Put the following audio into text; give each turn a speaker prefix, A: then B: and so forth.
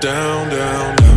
A: down, down, down.